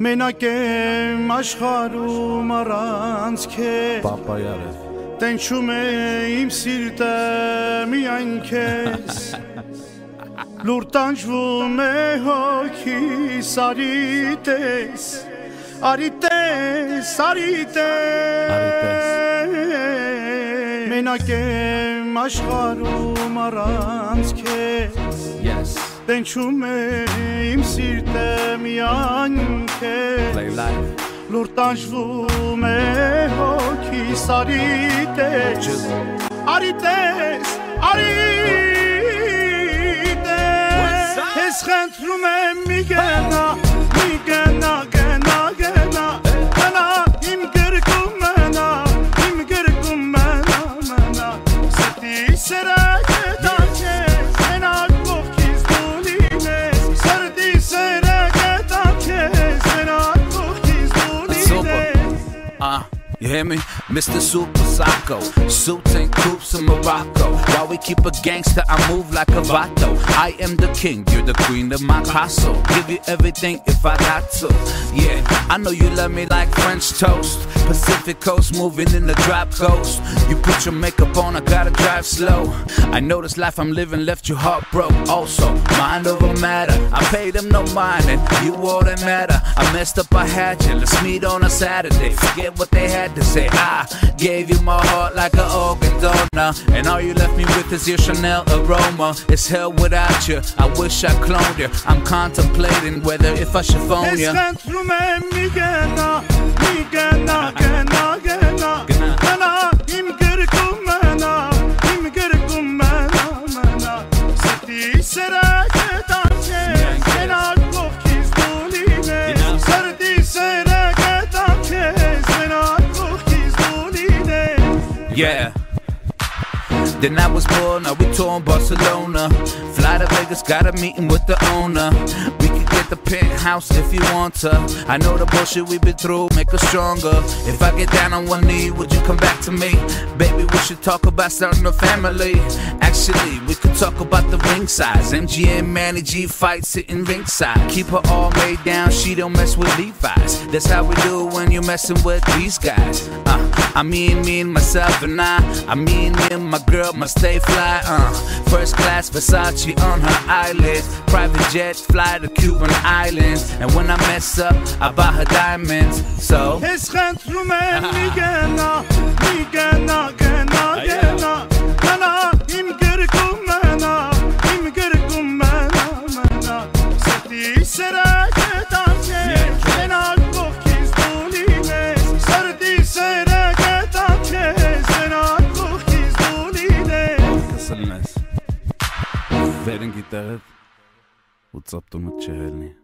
Մենակ եմ աշխարում առանց քեզ Պապայար է Տենչում է իմ սիրտը միայն քեզ Լուր տանջվում է հոգիս արի տես Արի տես, արի տես Մենակ եմ աշխարում առանց քեզ Դենչում է իմ սիրտը միանքեց Լուր տանջվում է հոգիս արիտես Արիտես, արիտես Ես խնդրում եմ մի գենա, մի գենա, գենա, գենա Գենա իմ գրկում մենա, իմ գրկում մենա, մենա Սետի սերա you hear me? Mr. Super Psycho. Suits and coops in Morocco. While we keep a gangster, I move like a vato. I am the king, you're the queen of my castle. Give you everything if I got to. Yeah, I know you love me like French toast. Pacific coast, moving in the drop coast. You put your makeup on, I gotta drive slow. I know this life I'm living left you heartbroken. Also, mind over matter. I paid them no mind, and you all that matter. I messed up, I had you. Let's meet on a Saturday. Forget what they had to say. I gave you my heart like an organ donor, and all you left me with is your Chanel aroma. It's hell without you. I wish I cloned you. I'm contemplating whether if I should phone you. Yeah. Then I was born, now we touring Barcelona. Fly to Vegas, got a meeting with the owner. We could get the penthouse if you want to. I know the bullshit we've been through make us stronger. If I get down on one knee, would you come back to me? Baby, we should talk about starting a family. Actually, we could talk about the ring size. MGM Manny G fight sitting ringside. Keep her all made down, she don't mess with Levi's. That's how we do when you're messing with these guys. Uh, I mean, me and myself and I. I mean, me and my girl must stay fly. Uh, first class Versace on her eyelids. Private jet fly to Cuban islands. And when I mess up, I buy her diamonds. So. عشقت رو من میگه черен гитарът от сапто на.